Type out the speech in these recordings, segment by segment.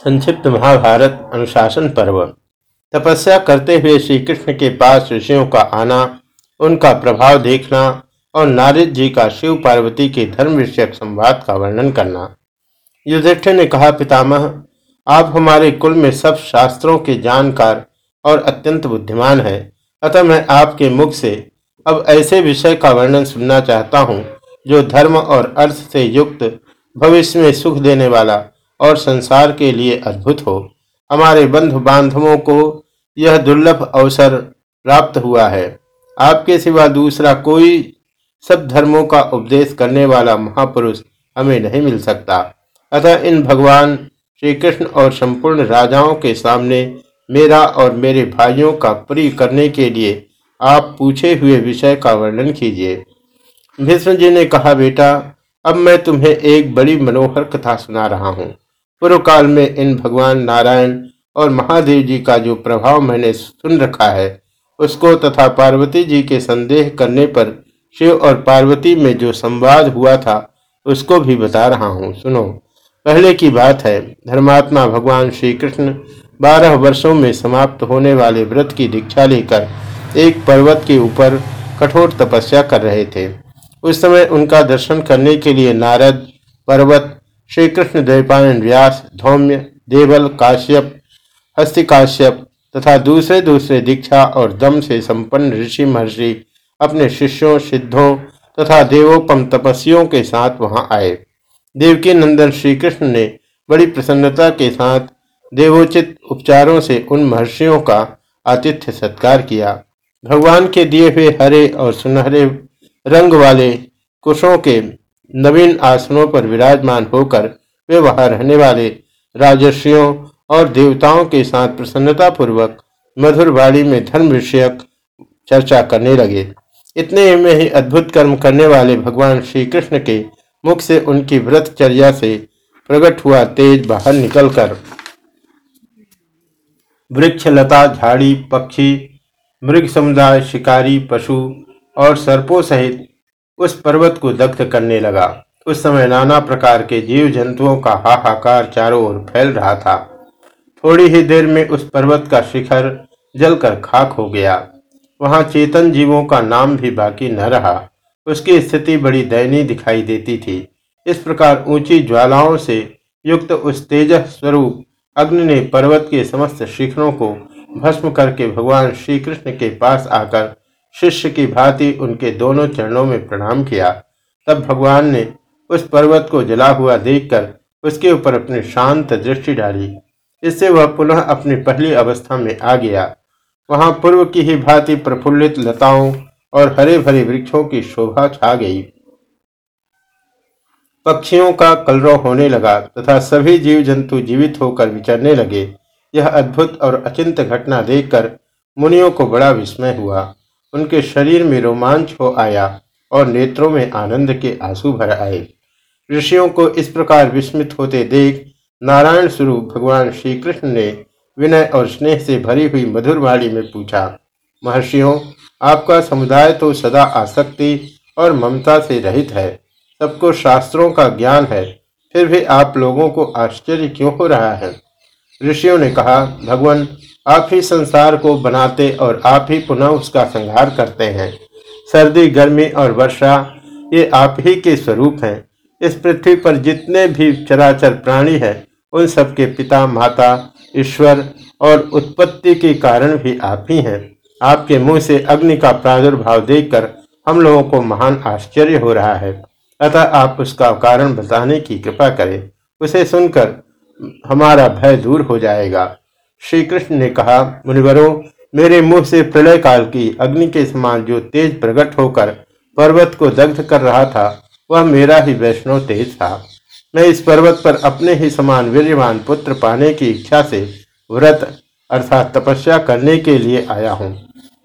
संक्षिप्त महाभारत अनुशासन पर्व। तपस्या करते हुए श्री कृष्ण के पास ऋषियों का आना, उनका प्रभाव देखना और नारद जी का शिव पार्वती के धर्म विषयक संवाद का वर्णन करना। युधिष्ठिर ने कहा, पितामह, आप हमारे कुल में सब शास्त्रों के जानकार और अत्यंत बुद्धिमान है। अतः मैं आपके मुख से अब ऐसे विषय का वर्णन सुनना चाहता हूँ, जो धर्म और अर्थ से युक्त, भविष्य में सुख देने वाला और संसार के लिए अद्भुत हो। हमारे बंधु बांधवों को यह दुर्लभ अवसर प्राप्त हुआ है। आपके सिवा दूसरा कोई सब धर्मों का उपदेश करने वाला महापुरुष हमें नहीं मिल सकता। अतः इन भगवान श्री कृष्ण और संपूर्ण राजाओं के सामने मेरा और मेरे भाइयों का प्रिय करने के लिए आप पूछे हुए विषय का वर्णन कीजिए। भीष्म जी ने कहा, बेटा, अब मैं तुम्हें एक बड़ी मनोहर कथा सुना रहा हूँ। पूर्व काल में इन भगवान नारायण और महादेव जी का जो प्रभाव मैंने सुन रखा है, उसको तथा पार्वती जी के संदेह करने पर शिव और पार्वती में जो संवाद हुआ था, उसको भी बता रहा हूँ। सुनो। पहले की बात है, धर्मात्मा भगवान श्री कृष्ण बारह वर्षों में समाप्त होने वाले व्रत की दीक्षा लेकर एक पर्वत के ऊपर कठोर तपस्या कर रहे थे। उस समय उनका दर्शन करने के लिए नारद, पर्वत श्री कृष्ण द्वैपायन व्यास, धौम्य, देवल, काश्यप हस्तिकाश्यप तथा दूसरे दूसरे दीक्षा और दम से संपन्न ऋषि महर्षि अपने शिष्यों, सिद्धों तथा देवोपम तपस्वियों के साथ वहाँ आए। देवकी नंदन श्री कृष्ण ने बड़ी प्रसन्नता के साथ देवोचित उपचारों से उन महर्षियों का आतिथ्य सत्कार किया। भगवान के दिए हुए हरे और सुनहरे रंग वाले कुशों के नवीन आसनों पर विराजमान होकर वे वहाँ रहने वाले राजर्षियों और देवताओं के साथ प्रसन्नता पूर्वक मधुर वाणी में धर्म विषयक चर्चा करने लगे। इतने में ही अद्भुत कर्म करने वाले भगवान श्री कृष्ण के मुख से उनकी व्रतचर्या से प्रकट हुआ तेज बाहर निकलकर। वृक्ष लता झाड़ी, पक्षी, मृग समुदाय, शिकारी, पशु और सर्पों सहित उस पर्वत को दग्ध करने लगा। उस समय नाना प्रकार के जीव जंतुओं का हाहाकार चारों ओर फैल रहा था। थोड़ी ही देर में उस पर्वत का शिखर जलकर खाक हो गया। वहाँ चेतन जीवों का नाम भी बाकी न रहा। उसकी स्थिति बड़ी दयनीय दिखाई देती थी। इस प्रकार ऊँची ज्वालाओं से युक्त उस तेज स्वरूप अग्नि ने पर्वत के समस्त शिखरों को भस्म करके भगवान श्री कृष्ण के पास आकर शिष्य की भांति उनके दोनों चरणों में प्रणाम किया। तब भगवान ने उस पर्वत को जला हुआ देखकर उसके ऊपर अपनी शांत दृष्टि डाली। इससे वह पुनः अपनी पहली अवस्था में आ गया। वहाँ पूर्व की ही भांति प्रफुल्लित लताओं और हरे भरे वृक्षों की शोभा छा गई। पक्षियों का कलरव होने लगा तथा सभी जीव जंतु जीवित होकर विचरने लगे। यह अद्भुत और अचिंत घटना देखकर मुनियों को बड़ा विस्मय हुआ। उनके शरीर में रोमांच हो आया और नेत्रों में आनंद के आँसू भर आए। ऋषियों को इस प्रकार विस्मित होते देख नारायण स्वरूप भगवान श्री कृष्ण ने विनय और स्नेह से भरी हुई मधुर वाणी में पूछा, महर्षियों, आपका समुदाय तो सदा आसक्ति और ममता से रहित है। सबको शास्त्रों का ज्ञान है। फिर भी आप लोगों को आश्चर्य क्यों हो रहा है? ऋषियों ने कहा, भगवान आप ही संसार को बनाते और आप ही पुनः उसका संहार करते हैं। सर्दी, गर्मी और वर्षा, ये आप ही के स्वरूप हैं। इस पृथ्वी पर जितने भी चराचर प्राणी हैं, उन सबके पिता, माता, ईश्वर और उत्पत्ति के कारण भी आप ही हैं। आपके मुँह से अग्नि का प्रादुर्भाव देखकर हम लोगों को महान आश्चर्य हो रहा है। अतः आप उसका कारण बताने की कृपा करें। उसे सुनकर हमारा भय दूर हो जाएगा। श्री कृष्ण ने कहा, मुनिवरों, मेरे मुँह से प्रलय काल की अग्नि के समान जो तेज प्रकट होकर पर्वत को दग्ध कर रहा था, वह मेरा ही वैष्णव तेज था। मैं इस पर्वत पर अपने ही समान वीरवान पुत्र पाने की इच्छा से व्रत अर्थात तपस्या करने के लिए आया हूँ।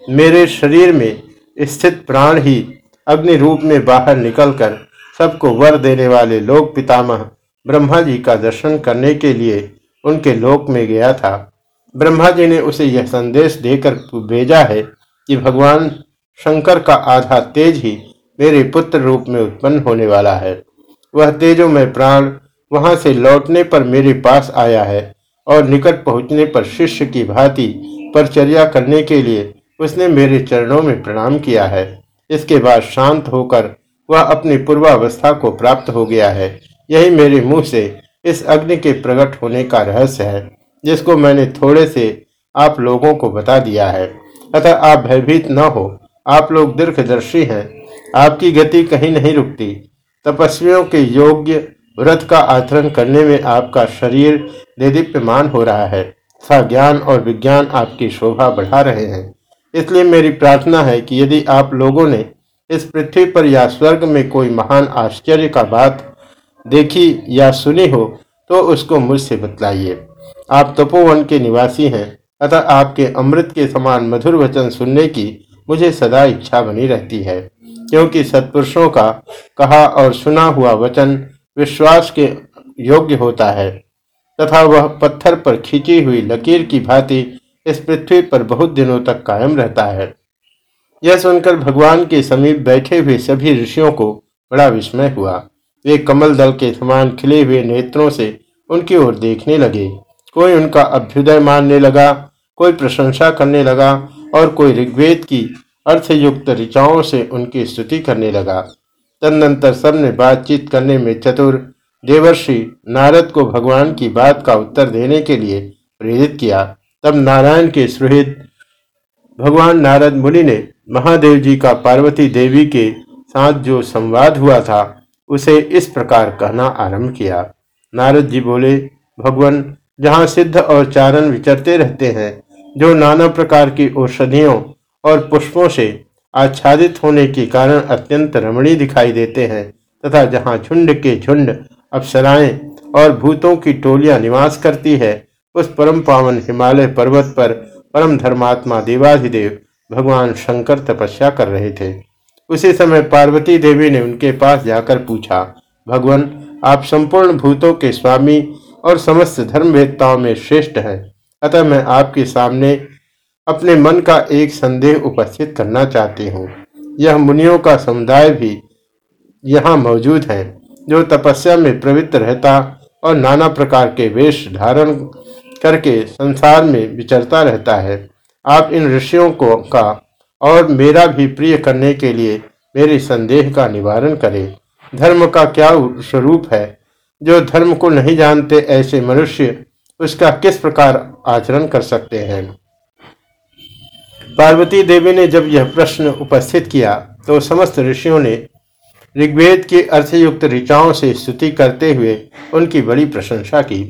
मेरे शरीर में स्थित प्राण ही अग्नि रूप में बाहर निकलकर सबको वर देने वाले लोक पितामह ब्रह्मा जी का दर्शन करने के लिए उनके लोक में गया था। ब्रह्मा जी ने उसे यह संदेश देकर भेजा है कि भगवान शंकर का आधा तेज ही मेरे पुत्र रूप में उत्पन्न होने वाला है। वह तेजो में प्राण वहाँ से लौटने पर मेरे पास आया है और निकट पहुँचने पर शिष्य की भांति परचर्या करने के लिए उसने मेरे चरणों में प्रणाम किया है। इसके बाद शांत होकर वह अपनी पूर्वावस्था को प्राप्त हो गया है। यही मेरे मुँह से इस अग्नि के प्रकट होने का रहस्य है। जिसको मैंने थोड़े से आप लोगों को बता दिया है। अतः आप भयभीत न हो। आप लोग दीर्घदर्शी हैं। आपकी गति कहीं नहीं रुकती। तपस्वियों के योग्य व्रत का आचरण करने में आपका शरीर देदीप्यमान हो रहा है। तथा ज्ञान और विज्ञान आपकी शोभा बढ़ा रहे हैं। इसलिए मेरी प्रार्थना है कि यदि आप लोगों ने इस पृथ्वी पर या स्वर्ग में कोई महान आश्चर्य का बात देखी या सुनी हो तो उसको मुझसे बतलाइए। आप तपोवन के निवासी हैं, अतः आपके अमृत के समान मधुर वचन सुनने की मुझे सदा इच्छा बनी रहती है। क्योंकि सत्पुरुषों का कहा और सुना हुआ वचन विश्वास के योग्य होता है, तथा वह पत्थर पर खींची हुई लकीर की भांति इस पृथ्वी पर बहुत दिनों तक कायम रहता है। यह सुनकर भगवान के समीप बैठे हुए सभी ऋषियों को बड़ा विस्मय हुआ। वे कमल दल के समान खिले हुए नेत्रों से उनकी ओर देखने लगे। कोई उनका अभ्युदय मानने लगा, कोई प्रशंसा करने लगा और कोई ऋग्वेद की अर्थयुक्त ऋचाओं से उनकी स्तुति करने लगा। तदनंतर सबने बातचीत करने में चतुर देवर्षि नारद को भगवान की बात का उत्तर देने के लिए प्रेरित किया। तब नारायण के सुहित भगवान नारद मुनि ने महादेव जी का पार्वती देवी के साथ जो संवाद हुआ था, उसे इस प्रकार कहना आरंभ किया। नारद जी बोले, भगवान जहाँ सिद्ध और चारण विचरते रहते हैं, जो नाना प्रकार की औषधियों और पुष्पों से आच्छादित होने के कारण अत्यंत रमणीय दिखाई देते हैं, तथा जहाँ झुंड के झुंड अप्सराएँ और भूतों की टोलियाँ निवास करती है, उस परम पावन हिमालय पर्वत पर परम धर्मात्मा देवाधिदेव भगवान शंकर तपस्या कर रहे थे। उसी समय पार्वती देवी ने उनके पास जाकर पूछा, भगवान, आप संपूर्ण भूतों के स्वामी और समस्त धर्मवेत्ताओं में श्रेष्ठ है। अतः मैं आपके सामने अपने मन का एक संदेह उपस्थित करना चाहती हूँ। यह मुनियों का समुदाय भी यहाँ मौजूद है, जो तपस्या में प्रवृत्त रहता और नाना प्रकार के वेश धारण करके संसार में विचरता रहता है। आप इन ऋषियों को का और मेरा भी प्रिय करने के लिए मेरे संदेह का निवारण करें। धर्म का क्या स्वरूप है? जो धर्म को नहीं जानते ऐसे मनुष्य उसका किस प्रकार आचरण कर सकते हैं? पार्वती देवी ने जब यह प्रश्न उपस्थित किया तो समस्त ऋषियों ने ऋग्वेद की अर्थयुक्त ऋचाओं से स्तुति करते हुए उनकी बड़ी प्रशंसा की।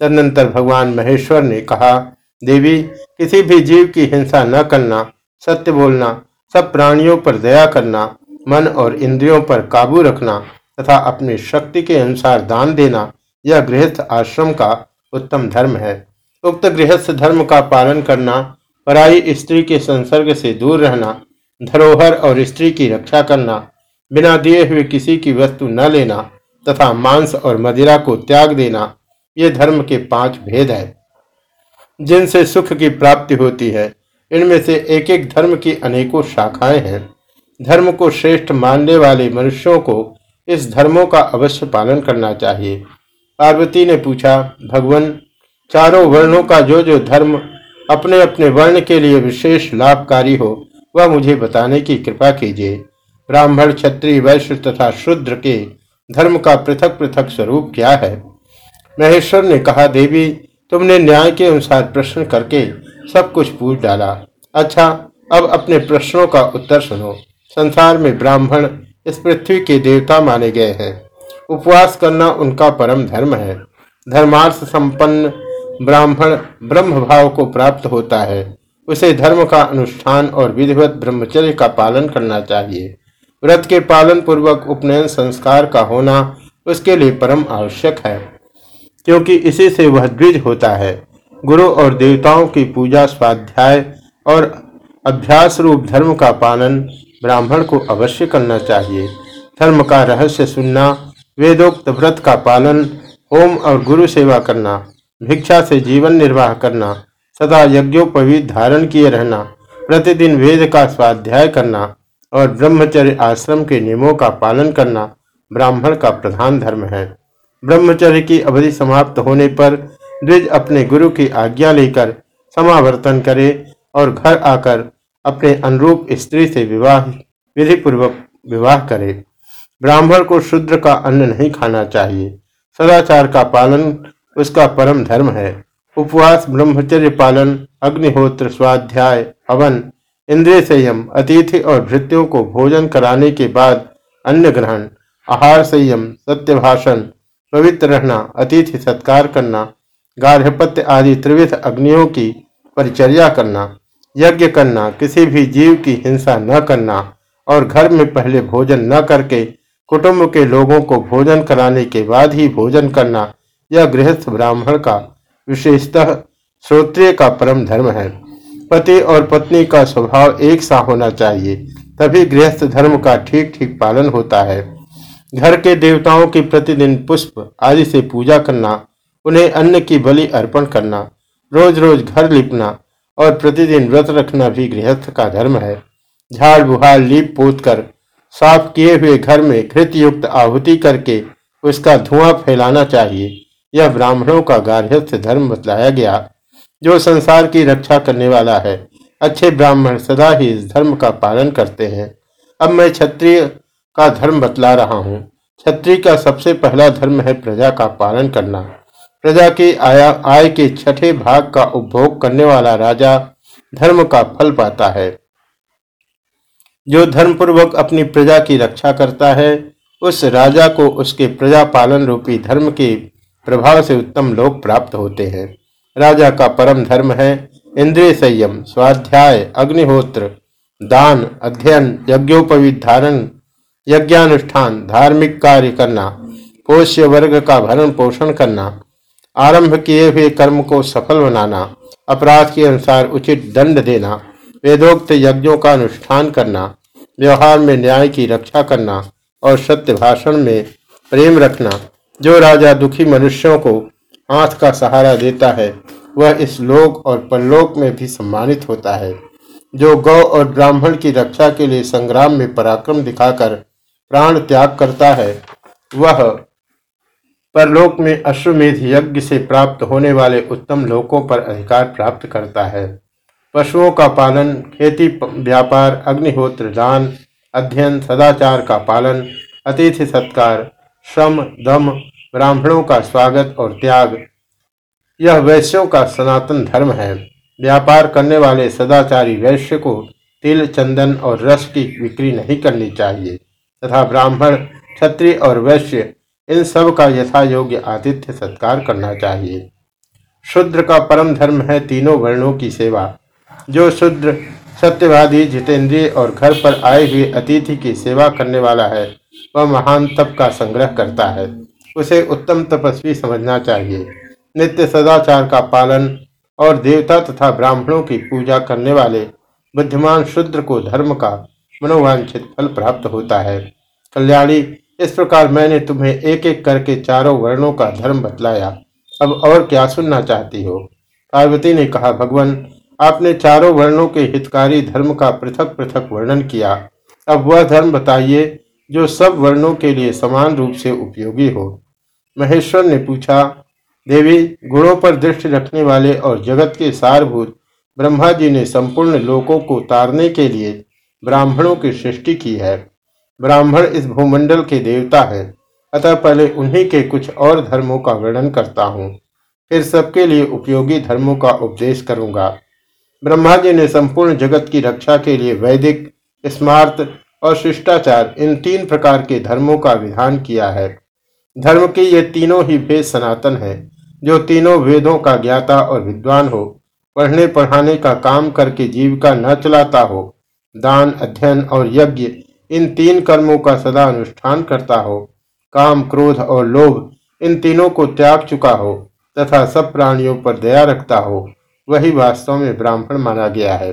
तदनंतर भगवान महेश्वर ने कहा, देवी, किसी भी जीव की हिंसा न करना, सत्य बोलना, सब प्राणियों पर दया करना, मन और इंद्रियों पर काबू रखना तथा अपनी शक्ति के अनुसार दान देना यह गृहस्थ आश्रम का उत्तम धर्म है। उक्त गृहस्थ धर्म का पालन करना, पराई स्त्री के संसर्ग से दूर रहना, धरोहर और स्त्री की रक्षा करना, बिना दिए हुए किसी की वस्तु न लेना तथा मांस और मदिरा को त्याग देना, ये धर्म के पाँच भेद है। जिनसे सुख की प्राप्ति होती है, इनमें से एक एक धर्म की अनेकों शाखाएँ हैं। धर्म को श्रेष्ठ मानने वाले मनुष्यों को इस धर्मों का अवश्य पालन करना चाहिए। पार्वती ने पूछा, भगवान, चारों वर्णों का जो जो धर्म अपने अपने वर्ण के लिए विशेष लाभकारी हो, वह मुझे बताने की कृपा कीजिए। ब्राह्मण, क्षत्रिय, वैश्य तथा शूद्र के धर्म का पृथक पृथक स्वरूप क्या है? महेश्वर ने कहा, देवी, तुमने न्याय के अनुसार प्रश्न करके सब कुछ पूछ डाला। अच्छा अब अपने प्रश्नों का उत्तर सुनो। संसार में ब्राह्मण इस पृथ्वी के देवता माने गए हैं। उपवास करना उनका परम धर्म है। धर्मार्थ संपन्न ब्राह्मण ब्रह्म भाव को प्राप्त होता है। उसे धर्म का अनुष्ठान और विधिवत ब्रह्मचर्य का पालन करना चाहिए। व्रत के पालन पूर्वक उपनयन संस्कार का होना उसके लिए परम आवश्यक है, क्योंकि इसी से वह द्विज होता है। गुरु और देवताओं की पूजा स्वाध्याय और अभ्यास रूप धर्म का पालन ब्राह्मण को अवश्य करना चाहिए। धर्म का रहस्य सुनना, वेदोक्त व्रत का पालन, होम और गुरु सेवा करना, भिक्षा से जीवन निर्वाह करना, सदा यज्ञोपवीत धारण किए रहना, प्रतिदिन वेद का स्वाध्याय करना और ब्रह्मचर्य आश्रम के नियमों का पालन करना ब्राह्मण का प्रधान धर्म है। ब्रह्मचर्य की अवधि समाप्त होने पर द्विज अपने गुरु की आज्ञा लेकर समावर्तन करे और घर आकर अपने अनुरूप स्त्री से विवाह विधि पूर्वक विवाह करे। ब्राह्मण को शुद्र का अन्न नहीं खाना चाहिए। सदाचार का पालन उसका परम धर्म है। उपवास, ब्रह्मचर्य पालन, अग्निहोत्र, स्वाध्याय, हवन इंद्रिय संयम अतिथि और भृत्यों को भोजन कराने के बाद अन्न ग्रहण, आहार संयम सत्य भाषण पवित्र रहना, अतिथि सत्कार करना, गार्हपत्य आदि त्रिविध अग्नियों की परिचर्या करना। यज्ञ करना, किसी भी जीव की हिंसा न करना और घर में पहले भोजन न करके कुटुंब के लोगों को भोजन कराने के बाद ही भोजन करना, यह गृहस्थ ब्राह्मण का विशेषतः श्रोत्रिय का परम धर्म है। पति और पत्नी का स्वभाव एक सा होना चाहिए, तभी गृहस्थ धर्म का ठीक ठीक पालन होता है। घर के देवताओं की प्रतिदिन पुष्प आदि से पूजा करना, उन्हें अन्न की बलि अर्पण करना रोज रोज घर लिपना और प्रतिदिन व्रत रखना भी गृहस्थ का धर्म है। झाड़ बुहार लीप पोत कर, साफ़ किए हुए घर में घृत युक्त आहुति करके उसका धुआँ फैलाना चाहिए। यह ब्राह्मणों का गार्हस्थ धर्म बतलाया गया, जो संसार की रक्षा करने वाला है। अच्छे ब्राह्मण सदा ही इस धर्म का पालन करते हैं। अब मैं क्षत्रिय का धर्म बतला रहा हूँ। क्षत्रिय का सबसे पहला धर्म है प्रजा का पालन करना। प्रजा की आया, आय के छठे भाग का उपभोग करने वाला राजा धर्म का फल पाता है। जो धर्मपूर्वक अपनी प्रजा की रक्षा करता है, उस राजा को उसके प्रजा पालन रूपी धर्म के प्रभाव से उत्तम लोग प्राप्त होते हैं। राजा का परम धर्म है, इंद्रिय संयम, स्वाध्याय, अग्निहोत्र, दान, अध्ययन, यज्ञोपवीत धारण, यज्ञानुष्ठान, धार्मिक कार्य करना, पोष्य वर्ग का भरण पोषण करना आरंभ किए हुए कर्म को सफल बनाना, अपराध के अनुसार उचित दंड देना, वेदोक्त यज्ञों का अनुष्ठान करना, व्यवहार में न्याय की रक्षा करना और सत्य भाषण में प्रेम रखना, जो राजा दुखी मनुष्यों को हाथ का सहारा देता है, वह इस लोक और परलोक में भी सम्मानित होता है। जो गौ और ब्राह्मण की रक्षा के लिए संग्राम में पराक्रम दिखाकर प्राण त्याग करता है, वह परलोक में अश्वमेध यज्ञ से प्राप्त होने वाले उत्तम लोकों पर अधिकार प्राप्त करता है। पशुओं का पालन, खेती व्यापार, अग्निहोत्र, दान, अध्ययन, सदाचार का पालन, अतिथि सत्कार, श्रम, दम, ब्राह्मणों का स्वागत और त्याग, यह वैश्यों का सनातन धर्म है। व्यापार करने वाले सदाचारी वैश्य को तिल, चंदन और रस की बिक्री नहीं करनी चाहिए, तथा ब्राह्मण, क्षत्रिय और वैश्य इन सब का यथा योग्य आतिथ्य सत्कार करना चाहिए। शुद्र का परम धर्म है तीनों वर्णों की सेवा। जो शुद्र, सत्यवादी, जितेंद्रिय और घर पर आए हुए अतिथि की सेवा करने वाला है, वह महान तप का संग्रह करता है। उसे उत्तम तपस्वी समझना चाहिए। नित्य सदाचार का पालन और देवता तथा ब्राह्मणों की पूजा करने वाले बुद्धिमान शुद्र को धर्म का मनोवांछित फल प्राप्त होता है। कल्याणी इस प्रकार मैंने तुम्हें एक एक करके चारों वर्णों का धर्म बतलाया। अब और क्या सुनना चाहती हो? पार्वती ने कहा, भगवान, आपने चारों वर्णों के हितकारी धर्म का पृथक पृथक वर्णन किया। अब वह धर्म बताइए, जो सब वर्णों के लिए समान रूप से उपयोगी हो। महेश्वर ने पूछा, देवी, गुणों पर दृष्टि रखने वाले और जगत के सारभूत ब्रह्मा जी ने संपूर्ण लोकों को तारने के लिए ब्राह्मणों की सृष्टि की है। ब्राह्मण इस भूमंडल के देवता है, अतः पहले उन्हीं के कुछ और धर्मों का वर्णन करता हूँ। फिर सबके लिए उपयोगी धर्मों का उपदेश करूँगा। ब्रह्मा जी ने संपूर्ण जगत की रक्षा के लिए वैदिक, स्मार्त और शिष्टाचार इन तीन प्रकार के धर्मों का विधान किया है। धर्म के ये तीनों ही वेद सनातन है, जो तीनों वेदों का ज्ञाता और विद्वान हो पढ़ने पढ़ाने का काम करके जीविका न चलाता हो, दान, अध्ययन और यज्ञ इन तीन कर्मों का सदा अनुष्ठान करता हो। काम, क्रोध और लोभ, इन तीनों को त्याग चुका हो तथा सब प्राणियों पर दया रखता हो, वही वास्तव में ब्राह्मण माना गया है।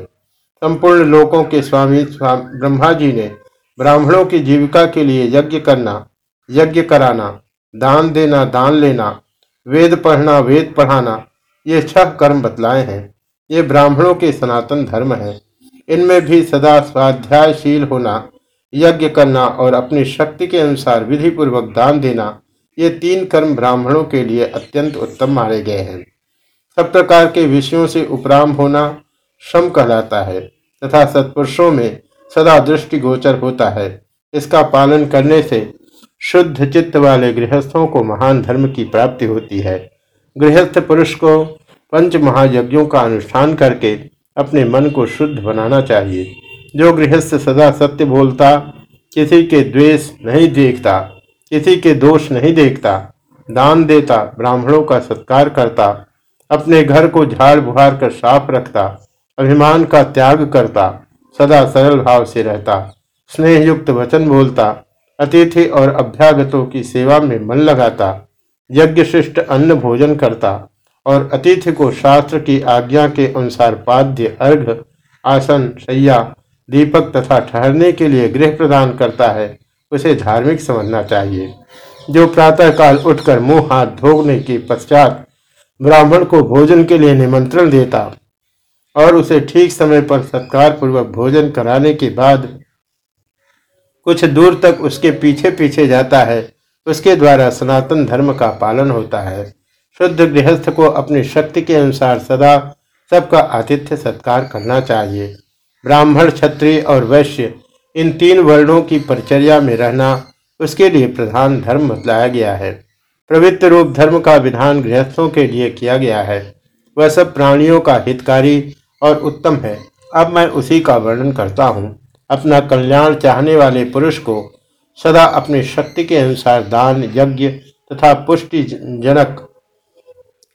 संपूर्ण लोकों के स्वामी ब्रह्मा जी ने ब्राह्मणों की जीविका के लिए यज्ञ करना, यज्ञ कराना, दान देना, दान लेना, वेद पढ़ना, वेद पढ़ाना, ये छह कर्म बतलाए हैं। ये ब्राह्मणों के सनातन धर्म है। इनमें भी सदा स्वाध्यायशील होना यज्ञ करना और अपनी शक्ति के अनुसार विधि पूर्वक दान देना, ये तीन कर्म ब्राह्मणों के लिए अत्यंत उत्तम माने गए हैं। सब प्रकार के विषयों से उपराम होना श्रम कहलाता है, तथा सत्पुरुषों में सदा दृष्टि गोचर होता है। इसका पालन करने से शुद्ध चित्त वाले गृहस्थों को महान धर्म की प्राप्ति होती है। गृहस्थ पुरुष को पंच महायज्ञों का अनुष्ठान करके अपने मन को शुद्ध बनाना चाहिए। जो गृहस्थ सदा सत्य बोलता, किसी के द्वेष नहीं देखता, किसी के दोष नहीं देखता, दान देता, ब्राह्मणों का सत्कार करता, अपने घर को झाड़ बुहार कर साफ़ रखता, अभिमान का त्याग करता, सदा सरल भाव से रहता स्नेह युक्त वचन बोलता, अतिथि और अभ्यागतों की सेवा में मन लगाता यज्ञ शिष्ट अन्न भोजन करता और अतिथि को शास्त्र की आज्ञा के अनुसार पाद्य, अर्घ, आसन, शैया दीपक तथा ठहरने के लिए गृह प्रदान करता है, उसे धार्मिक समझना चाहिए। जो प्रातःकाल उठकर मुँह हाथ धोने के पश्चात ब्राह्मण को भोजन के लिए निमंत्रण देता और उसे ठीक समय पर सत्कार पूर्वक भोजन कराने के बाद कुछ दूर तक उसके पीछे पीछे जाता है। उसके द्वारा सनातन धर्म का पालन होता है। शुद्ध गृहस्थ को अपनी शक्ति के अनुसार सदा सबका आतिथ्य सत्कार करना चाहिए। ब्राह्मण, क्षत्रिय और वैश्य, इन तीन वर्णों की परिचर्या में रहना उसके लिए प्रधान धर्म बतलाया गया है। प्रवृत्त रूप धर्म का विधान गृहस्थों के लिए किया गया है। वह सब प्राणियों का हितकारी और उत्तम है। अब मैं उसी का वर्णन करता हूँ। अपना कल्याण चाहने वाले पुरुष को सदा अपनी शक्ति के अनुसार दान, यज्ञ तथा पुष्टि जनक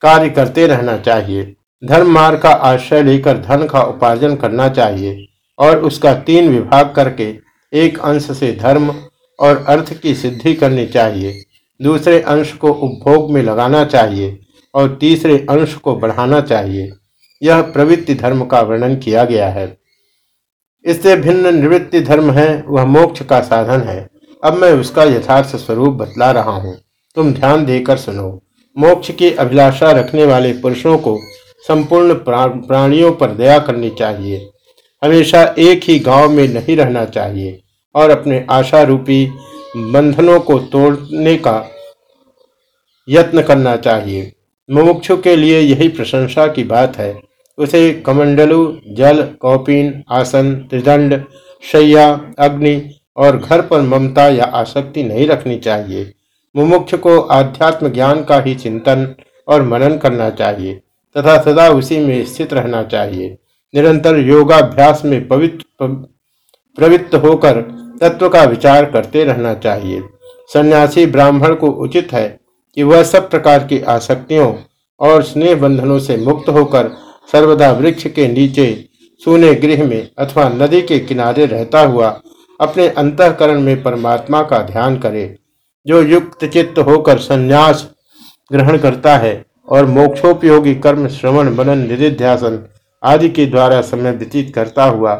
कार्य करते रहना चाहिए। धर्म मार्ग का आश्रय लेकर धन का उपार्जन करना चाहिए और उसका तीन विभाग करके एक अंश से धर्म और अर्थ की सिद्धि करनी चाहिए। दूसरे अंश को उपभोग में लगाना चाहिए और तीसरे अंश को बढ़ाना चाहिए। यह प्रवृत्ति धर्म का वर्णन किया गया है। इससे भिन्न निवृत्ति धर्म है, वह मोक्ष का साधन है। अब मैं उसका यथार्थ स्वरूप बतला रहा हूँ। तुम ध्यान देकर सुनो। मोक्ष की अभिलाषा रखने वाले पुरुषों को संपूर्ण प्राणियों पर दया करनी चाहिए। हमेशा एक ही गाँव में नहीं रहना चाहिए और अपने आशा रूपी बंधनों को तोड़ने का यत्न करना चाहिए। मुमुक्षु के लिए यही प्रशंसा की बात है। उसे कमंडलु, जल, कौपिन, आसन, त्रिदंड, शैया, अग्नि और घर पर ममता या आसक्ति नहीं रखनी चाहिए। मुमुक्ष को आध्यात्म ज्ञान का ही चिंतन और मनन करना चाहिए। तथा सदा उसी में स्थित रहना चाहिए। निरंतर योगाभ्यास में पवित्र प्रवृत्त होकर तत्व का विचार करते रहना चाहिए। सन्यासी ब्राह्मण को उचित है कि वह सब प्रकार की आसक्तियों और स्नेह बंधनों से मुक्त होकर सर्वदा वृक्ष के नीचे, सूने गृह में अथवा नदी के किनारे रहता हुआ अपने अंतकरण में परमात्मा का ध्यान करे, जो युक्त चित्त होकर संन्यास ग्रहण करता है। और मोक्षोपयोगी कर्म, श्रवण, मनन, निधिध्यासन आदि के द्वारा समय व्यतीत करता हुआ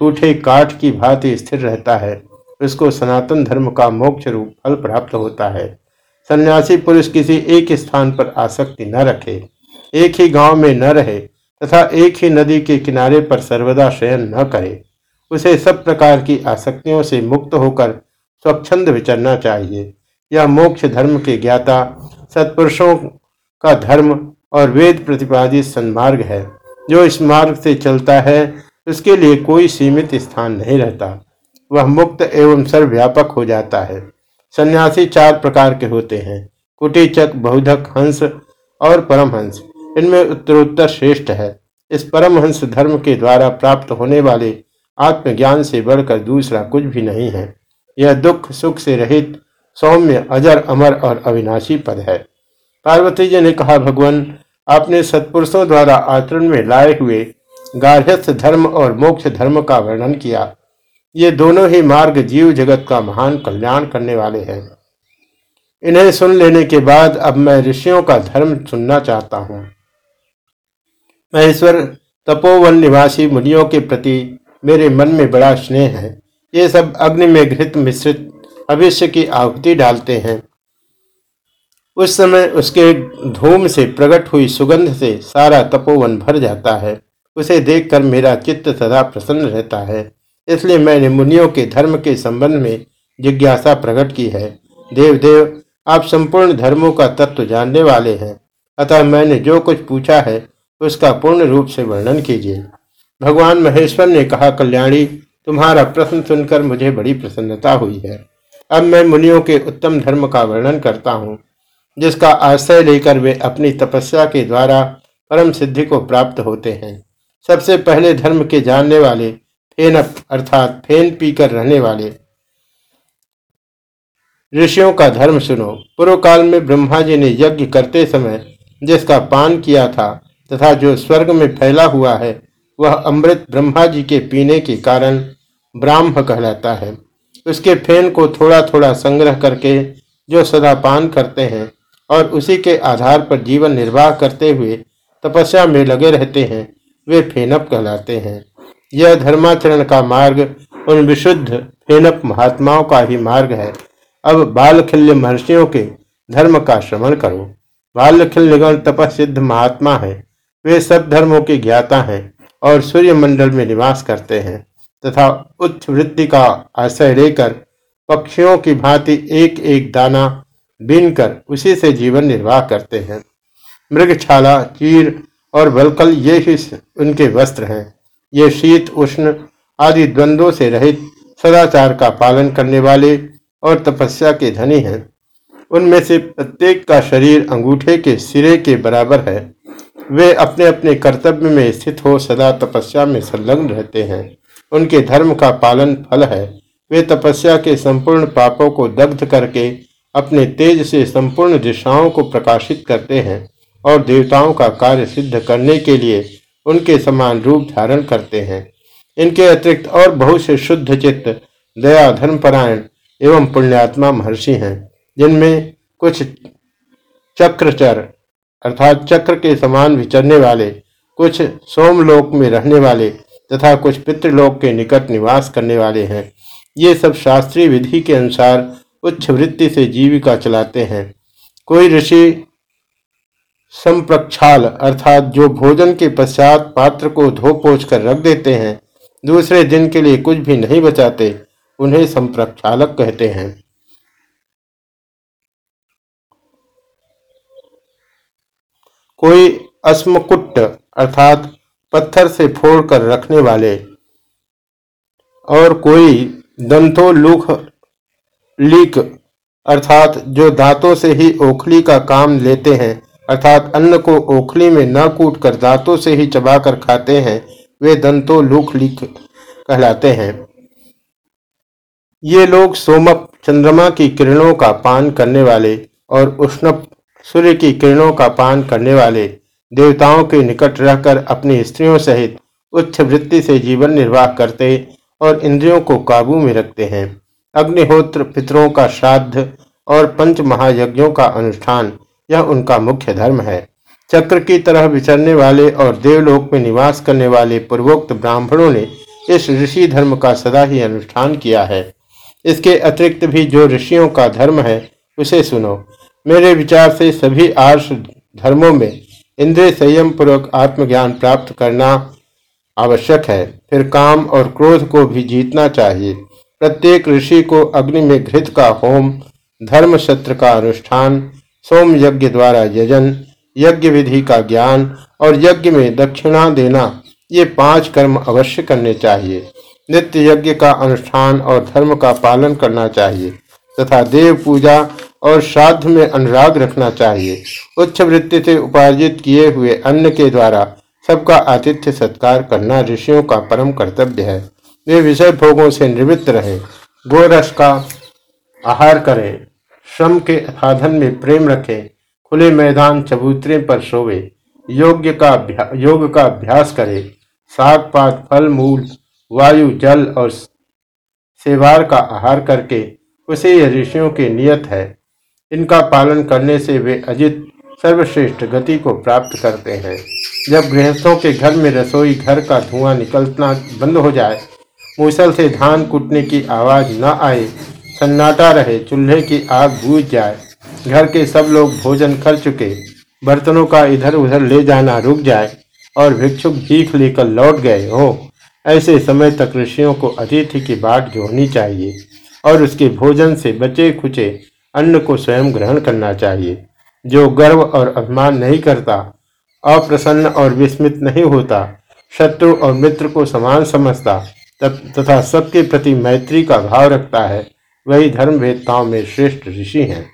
टूटे काठ की भांति स्थिर रहता है। उसको सनातन धर्म का मोक्ष रूप फल प्राप्त होता है। सन्यासी पुरुष किसी एक स्थान पर आसक्ति न रखे, एक ही गाँव में न रहे तथा एक ही नदी के किनारे पर सर्वदा शयन न करे, उसे सब प्रकार की आसक्तियों से मुक्त होकर स्वच्छंद विचरना चाहिए। यह मोक्ष धर्म के ज्ञाता, सत्पुरुषों का धर्म और वेद प्रतिपादित सन्मार्ग है। जो इस मार्ग से चलता है, उसके लिए कोई सीमित स्थान नहीं रहता। वह मुक्त एवं सर्वव्यापक हो जाता है। सन्यासी चार प्रकार के होते हैं। कुटीचक बहुधक हंस और परमहंस। इनमें उत्तरोत्तर श्रेष्ठ है। इस परमहंस धर्म के द्वारा प्राप्त होने वाले आत्मज्ञान से बढ़कर दूसरा कुछ भी नहीं है। यह दुख, सुख से रहित, सौम्य, अजर, अमर और अविनाशी पद है। पार्वती जी ने कहा, भगवान, आपने सत्पुरुषों द्वारा आचरण में लाए हुए गार्हस्थ धर्म और मोक्ष धर्म का वर्णन किया। ये दोनों ही मार्ग जीव जगत का महान कल्याण करने वाले हैं। इन्हें सुन लेने के बाद अब मैं ऋषियों का धर्म सुनना चाहता हूँ। महेश्वर, तपोवन निवासी मुनियों के प्रति मेरे मन में बड़ा स्नेह है। ये सब अग्नि में घृत मिश्रित भविष्य की आहुति डालते हैं। उस समय उसके धूम से प्रकट हुई सुगंध से सारा तपोवन भर जाता है। उसे देखकर मेरा चित्त सदा प्रसन्न रहता है। इसलिए मैंने मुनियों के धर्म के संबंध में जिज्ञासा प्रकट की है। देव देव आप संपूर्ण धर्मों का तत्व जानने वाले हैं। अतः मैंने जो कुछ पूछा है, उसका पूर्ण रूप से वर्णन कीजिए। भगवान महेश्वर ने कहा, कल्याणी, तुम्हारा प्रश्न सुनकर मुझे बड़ी प्रसन्नता हुई है। अब मैं मुनियों के उत्तम धर्म का वर्णन करता हूँ। जिसका आश्रय लेकर वे अपनी तपस्या के द्वारा परम सिद्धि को प्राप्त होते हैं। सबसे पहले धर्म के जानने वाले फेनप अर्थात फेन पीकर रहने वाले। ऋषियों का धर्म सुनो। पूर्व काल में ब्रह्मा जी ने यज्ञ करते समय जिसका पान किया था तथा जो स्वर्ग में फैला हुआ है, वह अमृत ब्रह्मा जी के पीने के कारण ब्राह्म कहलाता है। उसके फेन को थोड़ा थोड़ा संग्रह करके जो सदा पान करते हैं और उसी के आधार पर जीवन निर्वाह करते हुए तपस्या में लगे रहते हैं, वे फेनप कहलाते हैं। यह धर्माचरण का मार्ग, उन विशुद्ध फेनप महात्माओं का ही मार्ग है। अब बालखिल्य महर्षियों के धर्म का श्रवण करो। बालखिल्यगण तपसिद्ध महात्मा है। वे सब धर्मों के ज्ञाता हैं और सूर्य मंडल में निवास करते हैं तथा उच्च वृत्ति का आश्रय लेकर पक्षियों की भांति एक एक दाना बीनकर उसी से जीवन निर्वाह करते हैं। मृगछाला, चीर और वलकल ये ही उनके वस्त्र हैं। ये शीत, उष्ण आदि द्वंद्वों से रहित सदाचार का पालन करने वाले और तपस्या के धनी हैं। उनमें से प्रत्येक का शरीर अंगूठे के सिरे के बराबर है। वे अपने अपने कर्तव्य में स्थित हो सदा तपस्या में संलग्न रहते हैं। उनके धर्म का पालन फल है। वे तपस्या के संपूर्ण पापों को दग्ध करके अपने तेज से संपूर्ण दिशाओं को प्रकाशित करते हैं और देवताओं का कार्य सिद्ध करने के लिए उनके समान रूप धारण करते हैं। इनके अतिरिक्त और बहुत से शुद्ध चित्त, दया, धर्मपरायण एवं पुण्यात्मा महर्षि हैं, जिनमें कुछ चक्रचर अर्थात चक्र के समान विचरने वाले, कुछ सोमलोक में रहने वाले तथा कुछ पितृलोक के निकट निवास करने वाले हैं। ये सब शास्त्रीय विधि के अनुसार उच्च वृत्ति से जीविका चलाते हैं। कोई ऋषि संप्रक्षाल अर्थात जो भोजन के पश्चात पात्र को धो पोछ कर रख देते हैं, दूसरे दिन के लिए कुछ भी नहीं बचाते, उन्हें संप्रक्षालक कहते हैं। कोई अस्मकुट अर्थात पत्थर से फोड़ कर रखने वाले और कोई दंतो लुख लीक, अर्थात जो दांतों से ही ओखली का काम लेते हैं, अर्थात अन्न को ओखली में न कूट कर दांतों से ही चबाकर खाते हैं, वे दंतो लुख लीक कहलाते हैं। ये लोग सोमप, चंद्रमा की किरणों का पान करने वाले और उष्णप, सूर्य की किरणों का पान करने वाले देवताओं के निकट रहकर अपनी स्त्रियों सहित उच्च वृत्ति से जीवन निर्वाह करते और इंद्रियों को काबू में रखते हैं। अग्निहोत्र पितरों का श्राद्ध और पंच महायज्ञों का अनुष्ठान, यह उनका मुख्य धर्म है। चक्र की तरह विचरने वाले और देवलोक में निवास करने वाले पूर्वोक्त ब्राह्मणों ने इस ऋषि धर्म का सदा ही अनुष्ठान किया है। इसके अतिरिक्त भी जो ऋषियों का धर्म है, उसे सुनो। मेरे विचार से सभी आर्ष धर्मों में इंद्रिय संयम पूर्वक आत्मज्ञान प्राप्त करना आवश्यक है। फिर काम और क्रोध को भी जीतना चाहिए। प्रत्येक ऋषि को अग्नि में घृत का होम, धर्म सत्र का अनुष्ठान, सोम यज्ञ द्वारा यजन, यज्ञ विधि का ज्ञान और यज्ञ में दक्षिणा देना, ये पाँच कर्म अवश्य करने चाहिए। नित्य यज्ञ का अनुष्ठान और धर्म का पालन करना चाहिए तथा देव पूजा और श्राद्ध में अनुराग रखना चाहिए। उच्च वृत्ति से उपार्जित किए हुए अन्न के द्वारा सबका आतिथ्य सत्कार करना ऋषियों का परम कर्तव्य है। वे विषय भोगों से निवृत्त रहे। गोरस का आहार करें, श्रम के साधन में प्रेम रखें, खुले मैदान चबूतरे पर सोवे योग्य का योग का अभ्यास करें। साग, पात, फल, मूल, वायु, जल और सेवार का आहार करके उसे यह ऋषियों के नियत है। इनका पालन करने से वे अजित सर्वश्रेष्ठ गति को प्राप्त करते हैं। जब गृहस्थों के घर में रसोई घर का धुआँ निकलना बंद हो जाए मूसल से धान कूटने की आवाज़ न आए, सन्नाटा रहे, चूल्हे की आग बूझ जाए। घर के सब लोग भोजन कर चुके। बर्तनों का इधर उधर ले जाना रुक जाए और भिक्षुक भीख लेकर लौट गए हो। ऐसे समय तक ऋषियों को अतिथि की बाट जोड़नी चाहिए और उसके भोजन से बचे खुचे अन्न को स्वयं ग्रहण करना चाहिए। जो गर्व और अभिमान नहीं करता, अप्रसन्न और विस्मित नहीं होता, शत्रु और मित्र को समान समझता तथा सबके प्रति मैत्री का भाव रखता है वही धर्मवेदताओं में श्रेष्ठ ऋषि हैं।